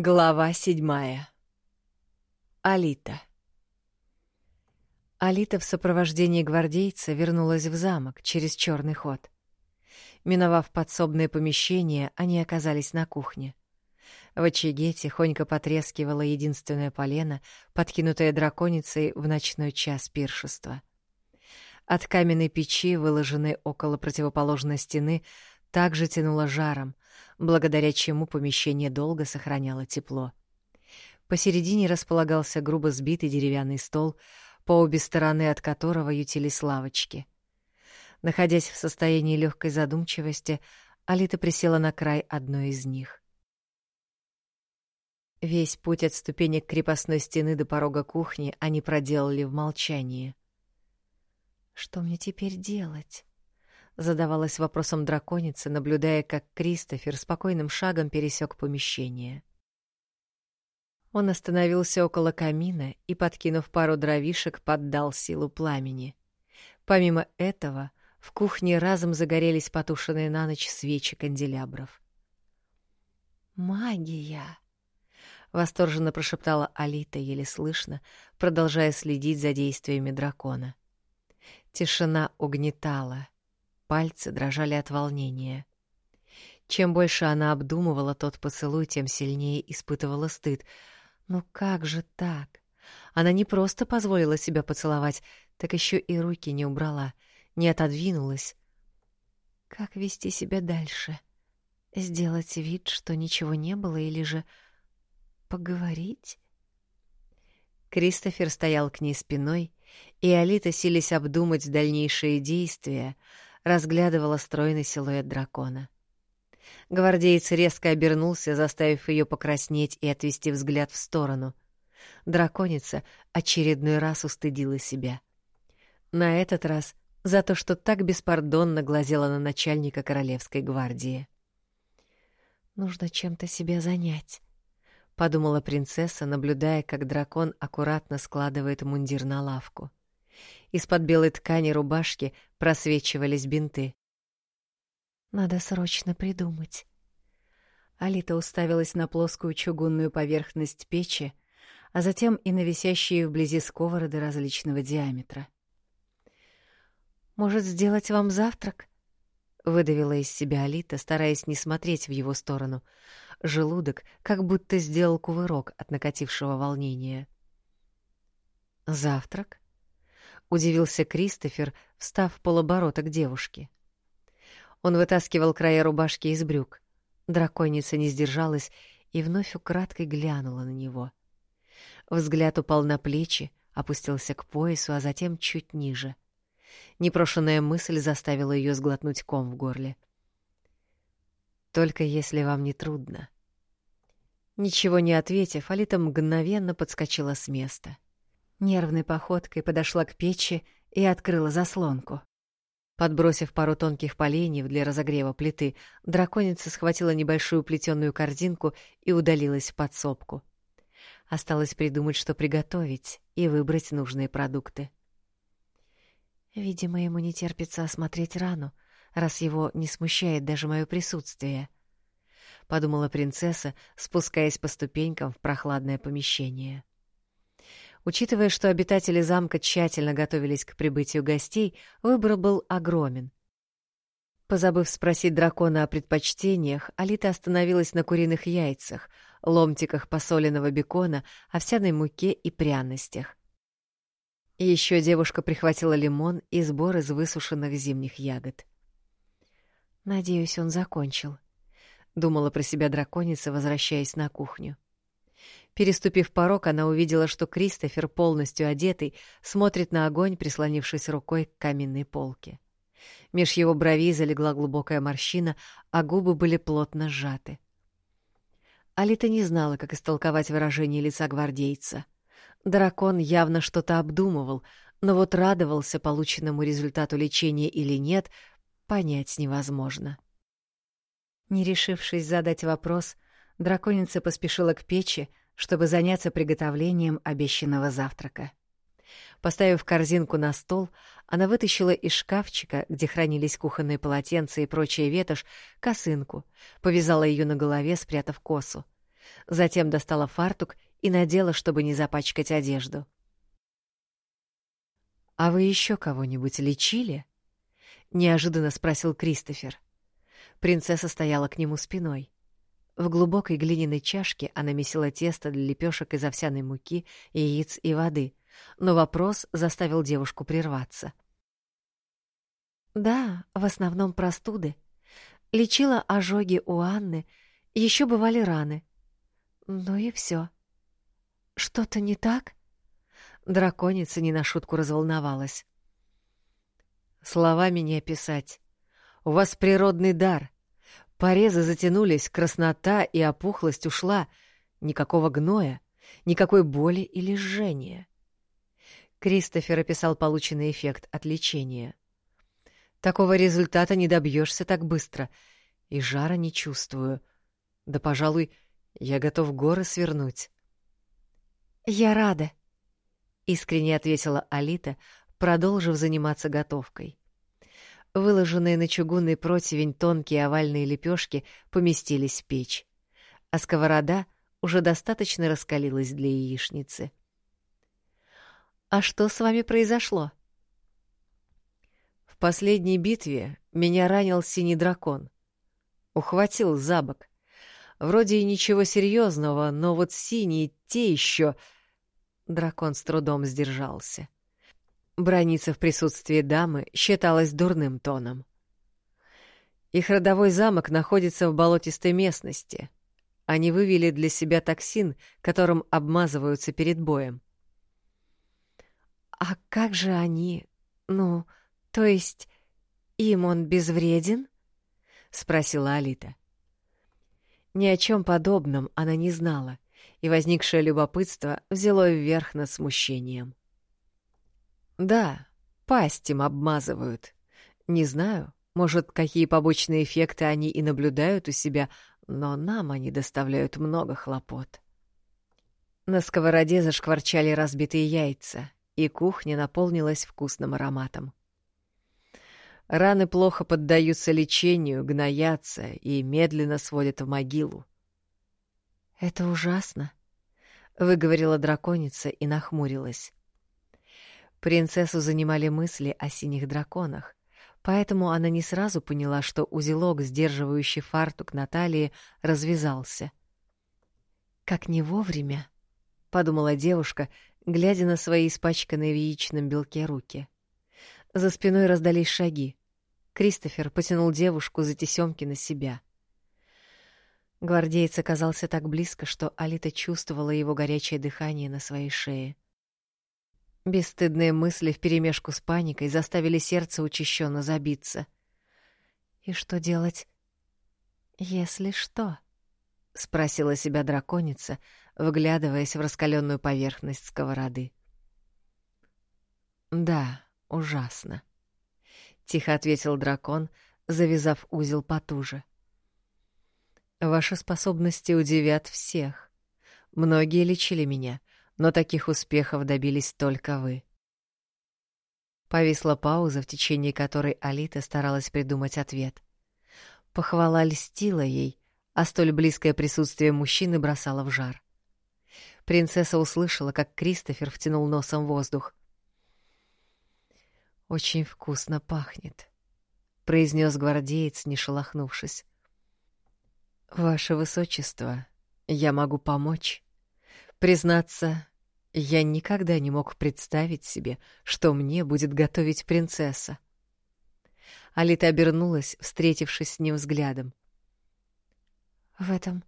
Глава седьмая. Алита. Алита в сопровождении гвардейца вернулась в замок через черный ход. Миновав подсобное помещение, они оказались на кухне. В очаге тихонько потрескивало единственное полено, подкинутое драконицей в ночной час пиршества. От каменной печи, выложенной около противоположной стены, также тянуло жаром, благодаря чему помещение долго сохраняло тепло. Посередине располагался грубо сбитый деревянный стол, по обе стороны от которого ютились лавочки. Находясь в состоянии легкой задумчивости, Алита присела на край одной из них. Весь путь от ступенек крепостной стены до порога кухни они проделали в молчании. «Что мне теперь делать?» Задавалась вопросом драконица, наблюдая, как Кристофер спокойным шагом пересек помещение. Он остановился около камина и, подкинув пару дровишек, поддал силу пламени. Помимо этого, в кухне разом загорелись потушенные на ночь свечи канделябров. «Магия!» — восторженно прошептала Алита, еле слышно, продолжая следить за действиями дракона. Тишина угнетала — Пальцы дрожали от волнения. Чем больше она обдумывала тот поцелуй, тем сильнее испытывала стыд. Ну как же так? Она не просто позволила себя поцеловать, так еще и руки не убрала, не отодвинулась. Как вести себя дальше? Сделать вид, что ничего не было, или же поговорить? Кристофер стоял к ней спиной, и Алита сились обдумать дальнейшие действия, разглядывала стройный силуэт дракона. Гвардеец резко обернулся, заставив ее покраснеть и отвести взгляд в сторону. Драконица очередной раз устыдила себя. На этот раз за то, что так беспардонно глазела на начальника королевской гвардии. «Нужно чем-то себя занять», — подумала принцесса, наблюдая, как дракон аккуратно складывает мундир на лавку. Из-под белой ткани рубашки просвечивались бинты. «Надо срочно придумать». Алита уставилась на плоскую чугунную поверхность печи, а затем и на висящие вблизи сковороды различного диаметра. «Может, сделать вам завтрак?» — выдавила из себя Алита, стараясь не смотреть в его сторону. Желудок как будто сделал кувырок от накатившего волнения. «Завтрак?» — удивился Кристофер, встав полоборота к девушке. Он вытаскивал края рубашки из брюк. Драконица не сдержалась и вновь украдкой глянула на него. Взгляд упал на плечи, опустился к поясу, а затем чуть ниже. Непрошенная мысль заставила ее сглотнуть ком в горле. «Только если вам не трудно». Ничего не ответив, Алита мгновенно подскочила с места — Нервной походкой подошла к печи и открыла заслонку. Подбросив пару тонких поленьев для разогрева плиты, драконица схватила небольшую плетеную корзинку и удалилась в подсобку. Осталось придумать, что приготовить, и выбрать нужные продукты. Видимо, ему не терпится осмотреть рану, раз его не смущает даже мое присутствие, — подумала принцесса, спускаясь по ступенькам в прохладное помещение. Учитывая, что обитатели замка тщательно готовились к прибытию гостей, выбор был огромен. Позабыв спросить дракона о предпочтениях, Алита остановилась на куриных яйцах, ломтиках посоленного бекона, овсяной муке и пряностях. Еще девушка прихватила лимон и сбор из высушенных зимних ягод. «Надеюсь, он закончил», — думала про себя драконица, возвращаясь на кухню. Переступив порог, она увидела, что Кристофер, полностью одетый, смотрит на огонь, прислонившись рукой к каминной полке. Меж его бровей залегла глубокая морщина, а губы были плотно сжаты. Алита не знала, как истолковать выражение лица гвардейца. Дракон явно что-то обдумывал, но вот радовался полученному результату лечения или нет, понять невозможно. Не решившись задать вопрос, драконица поспешила к печи, чтобы заняться приготовлением обещанного завтрака. Поставив корзинку на стол, она вытащила из шкафчика, где хранились кухонные полотенца и прочая ветошь, косынку, повязала ее на голове, спрятав косу. Затем достала фартук и надела, чтобы не запачкать одежду. «А вы еще кого-нибудь лечили?» — неожиданно спросил Кристофер. Принцесса стояла к нему спиной. В глубокой глиняной чашке она месила тесто для лепешек из овсяной муки, яиц и воды, но вопрос заставил девушку прерваться. «Да, в основном простуды. Лечила ожоги у Анны, еще бывали раны. Ну и все. Что-то не так?» Драконица не на шутку разволновалась. «Словами не описать. У вас природный дар. Порезы затянулись, краснота и опухлость ушла. Никакого гноя, никакой боли или жжения. Кристофер описал полученный эффект от лечения. Такого результата не добьешься так быстро, и жара не чувствую. Да, пожалуй, я готов горы свернуть. «Я рада», — искренне ответила Алита, продолжив заниматься готовкой. Выложенные на чугунный противень тонкие овальные лепешки поместились в печь, а сковорода уже достаточно раскалилась для яичницы. «А что с вами произошло?» «В последней битве меня ранил синий дракон. Ухватил за бок. Вроде и ничего серьезного, но вот синие те еще...» Дракон с трудом сдержался. Брониться в присутствии дамы считалось дурным тоном. Их родовой замок находится в болотистой местности. Они вывели для себя токсин, которым обмазываются перед боем. «А как же они? Ну, то есть им он безвреден?» — спросила Алита. Ни о чем подобном она не знала, и возникшее любопытство взяло вверх над смущением. Да, пасть им обмазывают. Не знаю, может, какие побочные эффекты они и наблюдают у себя, но нам они доставляют много хлопот. На сковороде зашкварчали разбитые яйца, и кухня наполнилась вкусным ароматом. Раны плохо поддаются лечению, гноятся и медленно сводят в могилу. «Это ужасно», — выговорила драконица и нахмурилась. Принцессу занимали мысли о синих драконах, поэтому она не сразу поняла, что узелок, сдерживающий фартук Натальи, развязался. «Как не вовремя», — подумала девушка, глядя на свои испачканные в яичном белке руки. За спиной раздались шаги. Кристофер потянул девушку за тесемки на себя. Гвардеец оказался так близко, что Алита чувствовала его горячее дыхание на своей шее. — Бесстыдные мысли вперемешку с паникой заставили сердце учащенно забиться. «И что делать, если что?» — спросила себя драконица, вглядываясь в раскаленную поверхность сковороды. «Да, ужасно», — тихо ответил дракон, завязав узел потуже. «Ваши способности удивят всех. Многие лечили меня, но таких успехов добились только вы. Повисла пауза, в течение которой Алита старалась придумать ответ. Похвала льстила ей, а столь близкое присутствие мужчины бросало в жар. Принцесса услышала, как Кристофер втянул носом воздух. «Очень вкусно пахнет», — произнес гвардеец, не шелохнувшись. «Ваше Высочество, я могу помочь?» Признаться, я никогда не мог представить себе, что мне будет готовить принцесса. Алита обернулась, встретившись с ним взглядом. «В этом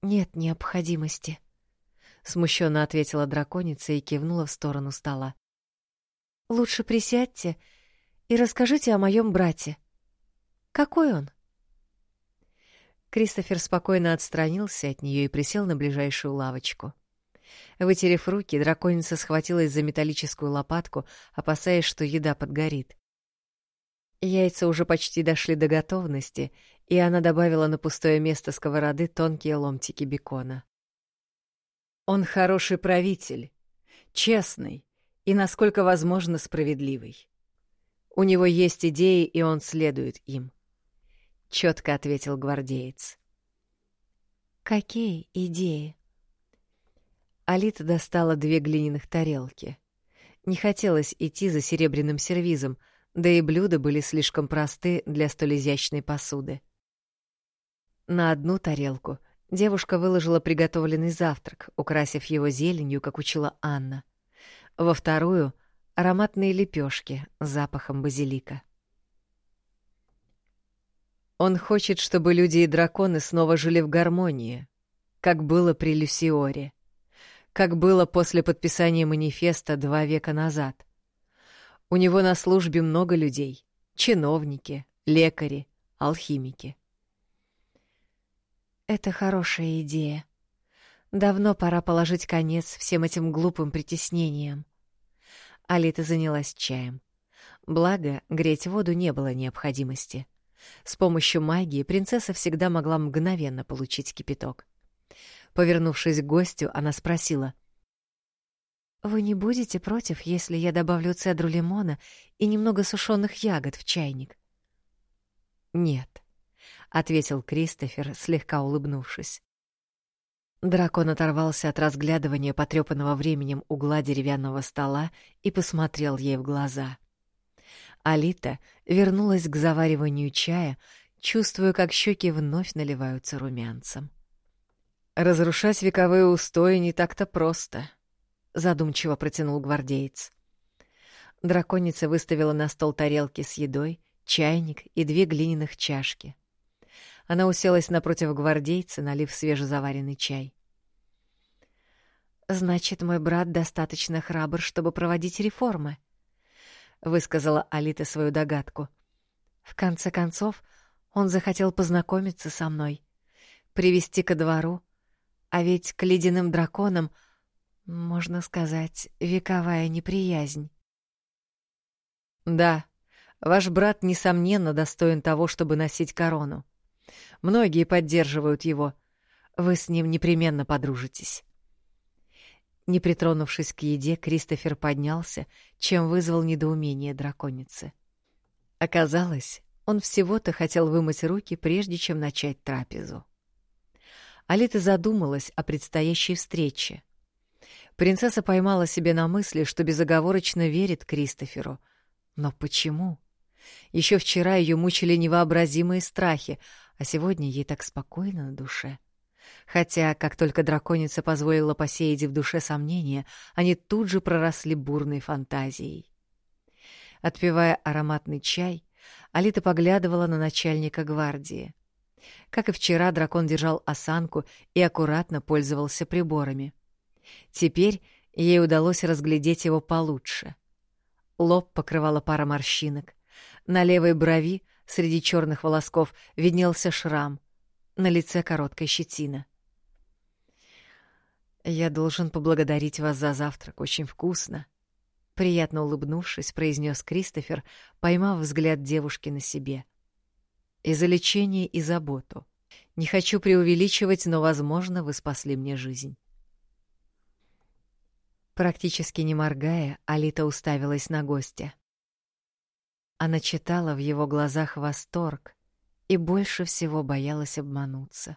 нет необходимости», — смущенно ответила драконица и кивнула в сторону стола. «Лучше присядьте и расскажите о моем брате. Какой он?» Кристофер спокойно отстранился от нее и присел на ближайшую лавочку. Вытерев руки, драконица схватилась за металлическую лопатку, опасаясь, что еда подгорит. Яйца уже почти дошли до готовности, и она добавила на пустое место сковороды тонкие ломтики бекона. «Он хороший правитель, честный и, насколько возможно, справедливый. У него есть идеи, и он следует им четко ответил гвардеец. «Какие идеи?» Алита достала две глиняных тарелки. Не хотелось идти за серебряным сервизом, да и блюда были слишком просты для столь изящной посуды. На одну тарелку девушка выложила приготовленный завтрак, украсив его зеленью, как учила Анна. Во вторую — ароматные лепешки с запахом базилика. Он хочет, чтобы люди и драконы снова жили в гармонии, как было при Люсиоре, как было после подписания манифеста два века назад. У него на службе много людей — чиновники, лекари, алхимики. Это хорошая идея. Давно пора положить конец всем этим глупым притеснениям. Алита занялась чаем. Благо, греть воду не было необходимости. С помощью магии принцесса всегда могла мгновенно получить кипяток. Повернувшись к гостю, она спросила. «Вы не будете против, если я добавлю цедру лимона и немного сушеных ягод в чайник?» «Нет», ответил Кристофер, слегка улыбнувшись. Дракон оторвался от разглядывания потрепанного временем угла деревянного стола и посмотрел ей в глаза. Алита вернулась к завариванию чая, чувствуя, как щеки вновь наливаются румянцем. «Разрушать вековые устои не так-то просто», — задумчиво протянул гвардеец. Драконица выставила на стол тарелки с едой, чайник и две глиняных чашки. Она уселась напротив гвардейца, налив свежезаваренный чай. «Значит, мой брат достаточно храбр, чтобы проводить реформы», — высказала Алита свою догадку. «В конце концов, он захотел познакомиться со мной, привести ко двору, а ведь к ледяным драконам, можно сказать, вековая неприязнь». «Да, ваш брат, несомненно, достоин того, чтобы носить корону», Многие поддерживают его. Вы с ним непременно подружитесь. Не притронувшись к еде, Кристофер поднялся, чем вызвал недоумение драконицы. Оказалось, он всего-то хотел вымыть руки, прежде чем начать трапезу. Алита задумалась о предстоящей встрече. Принцесса поймала себе на мысли, что безоговорочно верит Кристоферу. Но почему? Еще вчера ее мучили невообразимые страхи, а сегодня ей так спокойно на душе. Хотя, как только драконица позволила посеять в душе сомнения, они тут же проросли бурной фантазией. Отпивая ароматный чай, Алита поглядывала на начальника гвардии. Как и вчера, дракон держал осанку и аккуратно пользовался приборами. Теперь ей удалось разглядеть его получше. Лоб покрывала пара морщинок. На левой брови Среди черных волосков виднелся шрам, на лице короткая щетина. «Я должен поблагодарить вас за завтрак, очень вкусно», — приятно улыбнувшись, произнес Кристофер, поймав взгляд девушки на себе. «И за лечение, и заботу. Не хочу преувеличивать, но, возможно, вы спасли мне жизнь». Практически не моргая, Алита уставилась на гостя. Она читала в его глазах восторг и больше всего боялась обмануться.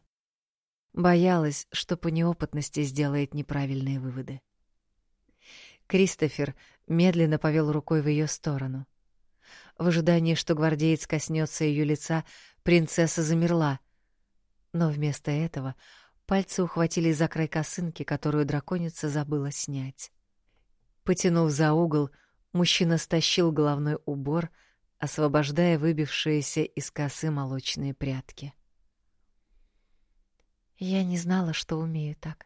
Боялась, что по неопытности сделает неправильные выводы. Кристофер медленно повел рукой в ее сторону. В ожидании, что гвардеец коснется ее лица, принцесса замерла. Но вместо этого пальцы ухватились за край косынки, которую драконица забыла снять. Потянув за угол, мужчина стащил головной убор — освобождая выбившиеся из косы молочные прядки. Я не знала, что умею так.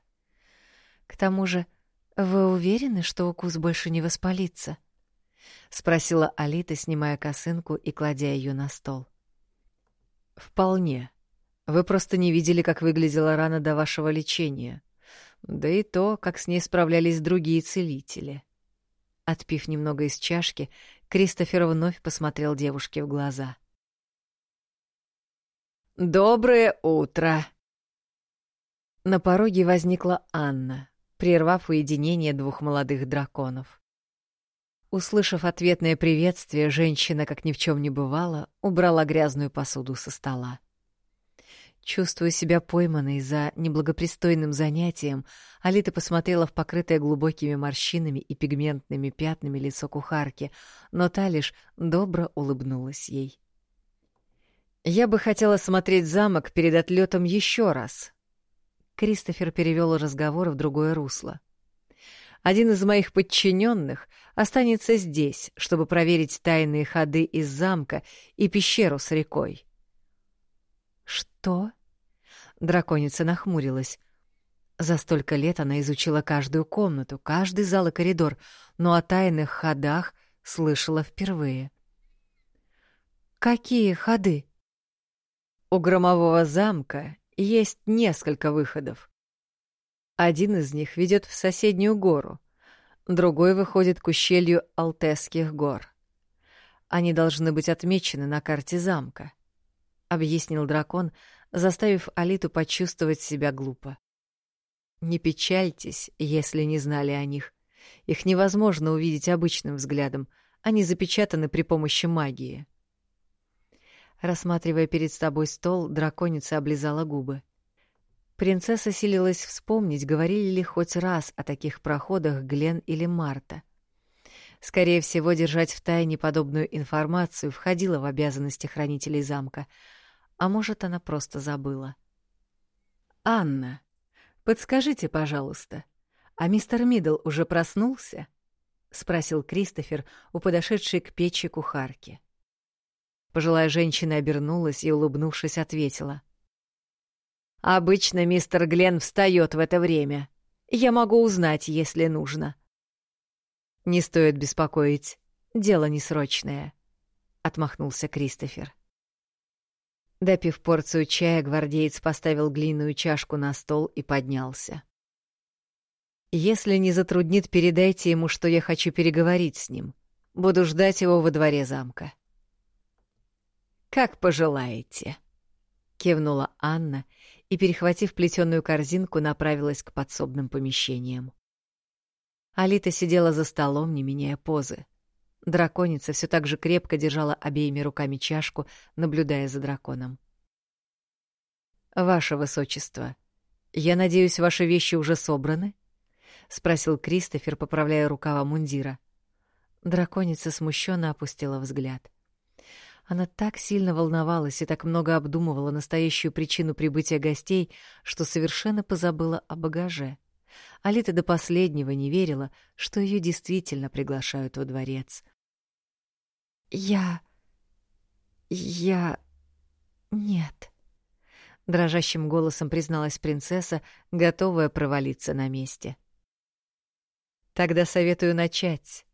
К тому же, вы уверены, что укус больше не воспалится? спросила Алита, снимая косынку и кладя ее на стол. Вполне. Вы просто не видели, как выглядела рана до вашего лечения. Да и то, как с ней справлялись другие целители. Отпив немного из чашки, Кристофер вновь посмотрел девушке в глаза. «Доброе утро!» На пороге возникла Анна, прервав уединение двух молодых драконов. Услышав ответное приветствие, женщина, как ни в чем не бывало, убрала грязную посуду со стола. Чувствуя себя пойманной за неблагопристойным занятием, Алита посмотрела в покрытое глубокими морщинами и пигментными пятнами лицо кухарки, но та лишь добро улыбнулась ей. «Я бы хотела смотреть замок перед отлетом еще раз». Кристофер перевел разговор в другое русло. «Один из моих подчиненных останется здесь, чтобы проверить тайные ходы из замка и пещеру с рекой. «Что?» Драконица нахмурилась. За столько лет она изучила каждую комнату, каждый зал и коридор, но о тайных ходах слышала впервые. «Какие ходы?» У громового замка есть несколько выходов. Один из них ведет в соседнюю гору, другой выходит к ущелью Алтесских гор. Они должны быть отмечены на карте замка объяснил дракон, заставив Алиту почувствовать себя глупо. Не печальтесь, если не знали о них. Их невозможно увидеть обычным взглядом, они запечатаны при помощи магии. Рассматривая перед собой стол, драконица облизала губы. Принцесса силилась вспомнить, говорили ли хоть раз о таких проходах Глен или Марта. Скорее всего, держать в тайне подобную информацию входило в обязанности хранителей замка — а может, она просто забыла. «Анна, подскажите, пожалуйста, а мистер Мидл уже проснулся?» — спросил Кристофер у подошедшей к печи кухарки. Пожилая женщина обернулась и, улыбнувшись, ответила. «Обычно мистер Глен встает в это время. Я могу узнать, если нужно». «Не стоит беспокоить. Дело несрочное», — отмахнулся Кристофер. Допив порцию чая, гвардеец поставил глиняную чашку на стол и поднялся. «Если не затруднит, передайте ему, что я хочу переговорить с ним. Буду ждать его во дворе замка». «Как пожелаете», — кивнула Анна и, перехватив плетеную корзинку, направилась к подсобным помещениям. Алита сидела за столом, не меняя позы. Драконица все так же крепко держала обеими руками чашку, наблюдая за драконом. «Ваше высочество, я надеюсь, ваши вещи уже собраны?» — спросил Кристофер, поправляя рукава мундира. Драконица смущенно опустила взгляд. Она так сильно волновалась и так много обдумывала настоящую причину прибытия гостей, что совершенно позабыла о багаже. Алита до последнего не верила, что ее действительно приглашают во дворец. «Я... я... нет», — дрожащим голосом призналась принцесса, готовая провалиться на месте. «Тогда советую начать.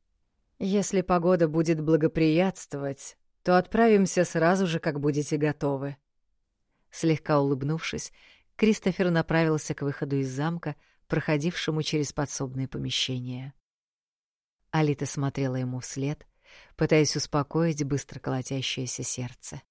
Если погода будет благоприятствовать, то отправимся сразу же, как будете готовы». Слегка улыбнувшись, Кристофер направился к выходу из замка, проходившему через подсобные помещения. Алита смотрела ему вслед — пытаясь успокоить быстро колотящееся сердце.